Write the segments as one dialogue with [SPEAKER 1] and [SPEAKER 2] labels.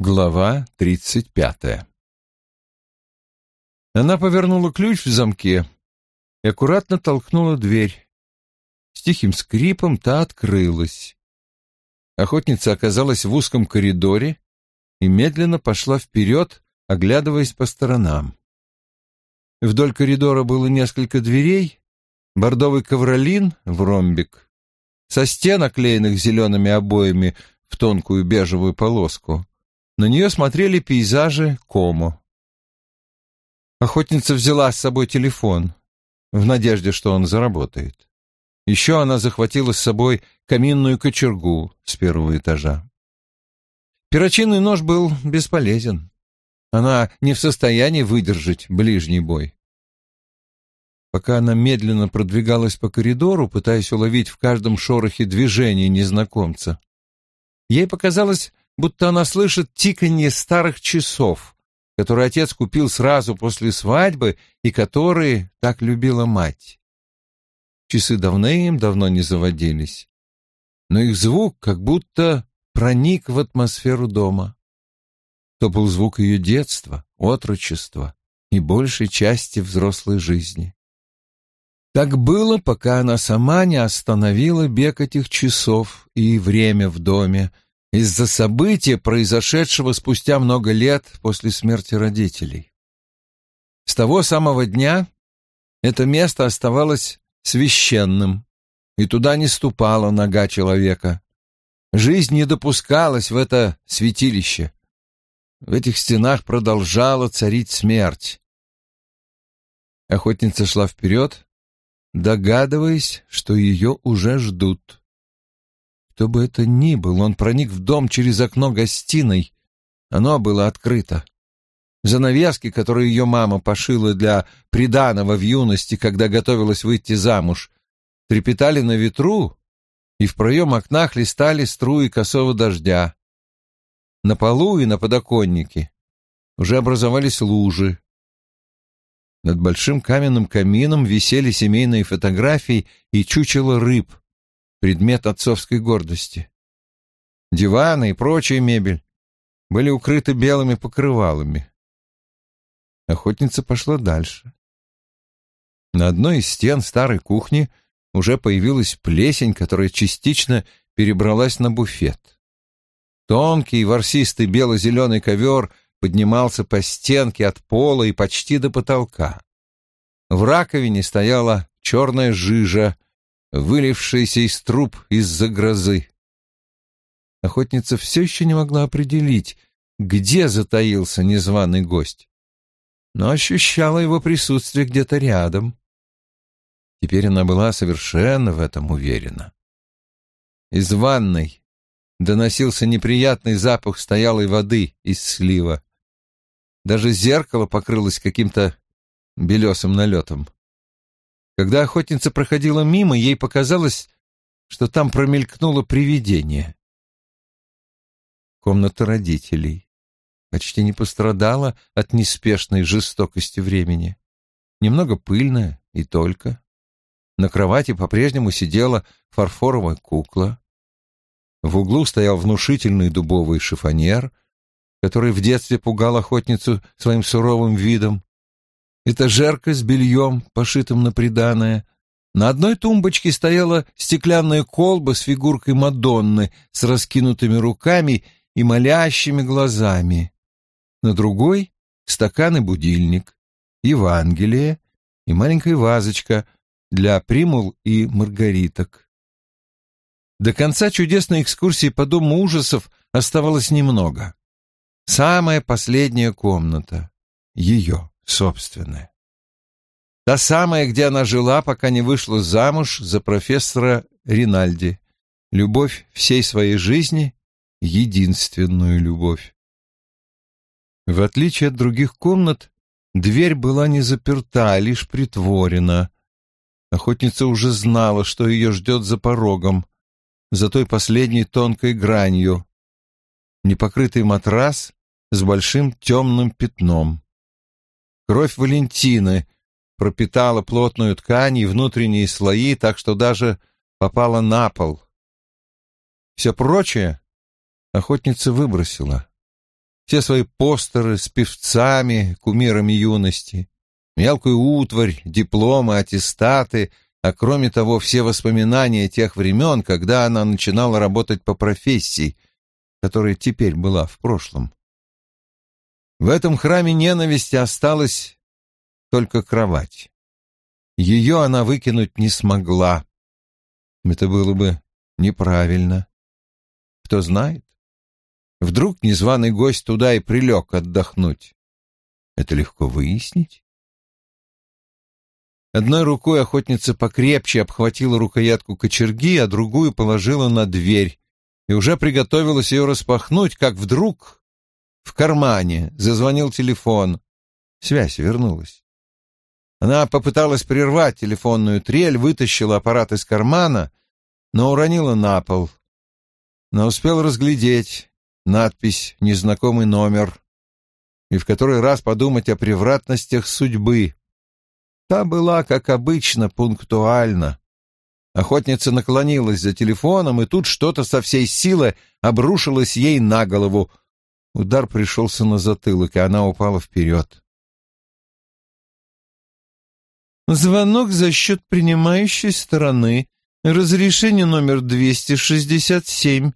[SPEAKER 1] Глава тридцать пятая Она повернула ключ в замке и аккуратно толкнула дверь. С тихим скрипом та открылась. Охотница оказалась в узком коридоре и медленно пошла вперед, оглядываясь по сторонам. Вдоль коридора было несколько дверей, бордовый ковролин в ромбик, со стен, оклеенных зелеными обоями в тонкую бежевую полоску. На нее смотрели пейзажи Комо. Охотница взяла с собой телефон, в надежде, что он заработает. Еще она захватила с собой каминную кочергу с первого этажа. Перочинный нож был бесполезен. Она не в состоянии выдержать ближний бой. Пока она медленно продвигалась по коридору, пытаясь уловить в каждом шорохе движение незнакомца, ей показалось, будто она слышит тиканье старых часов, которые отец купил сразу после свадьбы и которые так любила мать. Часы давным-давно не заводились, но их звук как будто проник в атмосферу дома. То был звук ее детства, отрочества и большей части взрослой жизни. Так было, пока она сама не остановила бег этих часов и время в доме из-за события, произошедшего спустя много лет после смерти родителей. С того самого дня это место оставалось священным, и туда не ступала нога человека. Жизнь не допускалась в это святилище. В этих стенах продолжала царить смерть. Охотница шла вперед, догадываясь, что ее уже ждут. Кто бы это ни был, он проник в дом через окно гостиной. Оно было открыто. Занавески, которые ее мама пошила для приданого в юности, когда готовилась выйти замуж, трепетали на ветру, и в проем окна хлестали струи косого дождя. На полу и на подоконнике уже образовались лужи, над большим каменным камином висели семейные фотографии и чучело рыб, предмет отцовской гордости. Диваны и прочая мебель были укрыты белыми покрывалами. Охотница пошла дальше. На одной из стен старой кухни уже появилась плесень, которая частично перебралась на буфет. Тонкий ворсистый бело-зеленый ковер — поднимался по стенке от пола и почти до потолка. В раковине стояла черная жижа, вылившаяся из труб из-за грозы. Охотница все еще не могла определить, где затаился незваный гость, но ощущала его присутствие где-то рядом. Теперь она была совершенно в этом уверена. Из ванной доносился неприятный запах стоялой воды из слива. Даже зеркало покрылось каким-то белесым налетом. Когда охотница проходила мимо, ей показалось, что там промелькнуло привидение. Комната родителей почти не пострадала от неспешной жестокости времени. Немного пыльная и только. На кровати по-прежнему сидела фарфоровая кукла. В углу стоял внушительный дубовый шифоньер — который в детстве пугал охотницу своим суровым видом. Этажерка с бельем, пошитым на приданое. На одной тумбочке стояла стеклянная колба с фигуркой Мадонны с раскинутыми руками и молящими глазами. На другой — стакан и будильник, Евангелие и маленькая вазочка для примул и маргариток. До конца чудесной экскурсии по дому ужасов оставалось немного. Самая последняя комната, ее собственная. Та самая, где она жила, пока не вышла замуж за профессора Ринальди. Любовь всей своей жизни — единственную любовь. В отличие от других комнат, дверь была не заперта, а лишь притворена. Охотница уже знала, что ее ждет за порогом, за той последней тонкой гранью, непокрытый матрас с большим темным пятном. Кровь Валентины пропитала плотную ткань и внутренние слои, так что даже попала на пол. Все прочее охотница выбросила. все свои постеры с певцами, кумирами юности, мелкую утварь, дипломы, аттестаты, а кроме того все воспоминания тех времен, когда она начинала работать по профессии, которая теперь была в прошлом. В этом храме ненависти осталась только кровать. Ее она выкинуть не смогла. Это было бы неправильно. Кто знает? Вдруг незваный гость туда и прилег отдохнуть. Это легко выяснить. Одной рукой охотница покрепче обхватила рукоятку кочерги, а другую положила на дверь и уже приготовилась ее распахнуть, как вдруг в кармане зазвонил телефон. Связь вернулась. Она попыталась прервать телефонную трель, вытащила аппарат из кармана, но уронила на пол. Но успел разглядеть надпись «Незнакомый номер» и в который раз подумать о превратностях судьбы. Та была, как обычно, пунктуальна. Охотница наклонилась за телефоном, и тут что-то со всей силы обрушилось ей на голову. Удар пришелся на затылок, и она упала вперед. Звонок за счет принимающей стороны. Разрешение номер 267,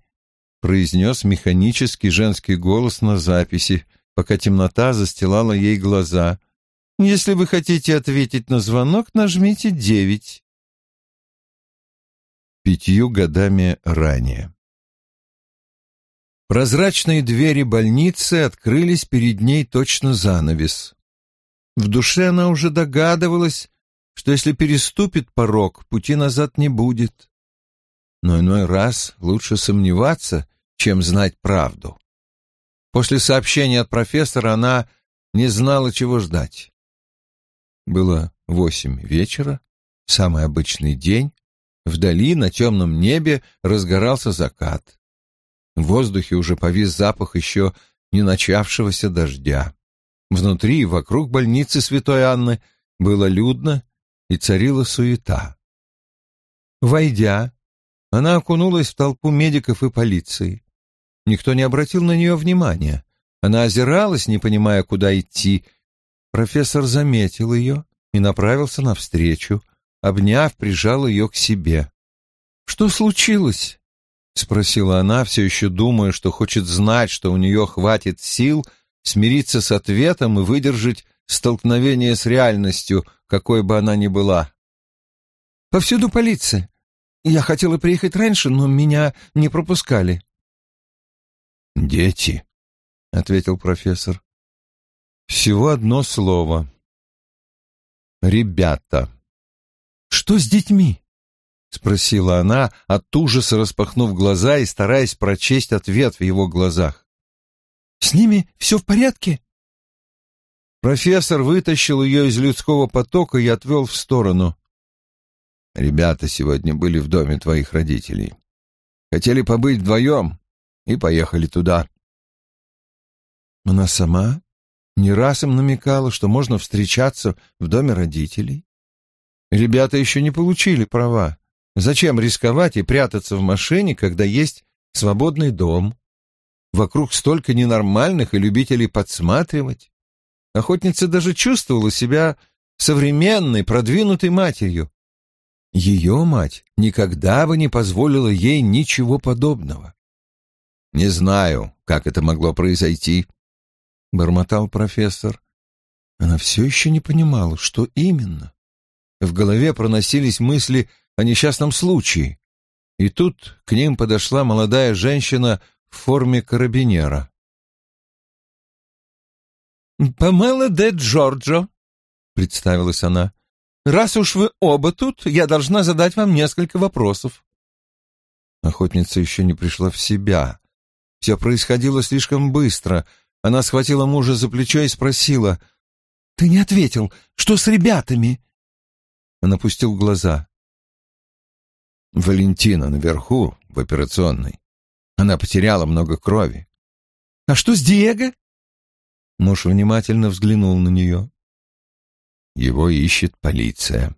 [SPEAKER 1] произнес механический женский голос на записи, пока темнота застилала ей глаза. Если вы хотите ответить на звонок, нажмите девять. Пятью годами ранее. Прозрачные двери больницы открылись перед ней точно занавес. В душе она уже догадывалась, что если переступит порог, пути назад не будет. Но иной раз лучше сомневаться, чем знать правду. После сообщения от профессора она не знала, чего ждать. Было восемь вечера, самый обычный день. Вдали на темном небе разгорался закат. В воздухе уже повис запах еще не начавшегося дождя. Внутри и вокруг больницы Святой Анны было людно и царила суета. Войдя, она окунулась в толпу медиков и полиции. Никто не обратил на нее внимания. Она озиралась, не понимая, куда идти, Профессор заметил ее и направился навстречу, обняв, прижал ее к себе. «Что случилось?» — спросила она, все еще думая, что хочет знать, что у нее хватит сил смириться с ответом и выдержать столкновение с реальностью, какой бы она ни была. «Повсюду полиция. Я хотела приехать раньше, но меня не пропускали». «Дети», — ответил профессор. Всего одно слово. Ребята. Что с детьми? Спросила она, от ужаса распахнув глаза и стараясь прочесть ответ в его глазах. С ними все в порядке? Профессор вытащил ее из людского потока и отвел в сторону. Ребята сегодня были в доме твоих родителей. Хотели побыть вдвоем и поехали туда. Она сама не раз им намекала, что можно встречаться в доме родителей. Ребята еще не получили права. Зачем рисковать и прятаться в машине, когда есть свободный дом? Вокруг столько ненормальных и любителей подсматривать. Охотница даже чувствовала себя современной, продвинутой матерью. Ее мать никогда бы не позволила ей ничего подобного. Не знаю, как это могло произойти, — бормотал профессор. Она все еще не понимала, что именно. В голове проносились мысли о несчастном случае. И тут к ним подошла молодая женщина в форме карабинера. «Памела де Джорджо», — представилась она. «Раз уж вы оба тут, я должна задать вам несколько вопросов». Охотница еще не пришла в себя. Все происходило слишком быстро. Она схватила мужа за плечо и спросила. «Ты не ответил. Что с ребятами?» Он опустил глаза. «Валентина наверху, в операционной. Она потеряла много крови». «А что с Диего?» Муж внимательно взглянул на нее. «Его ищет полиция».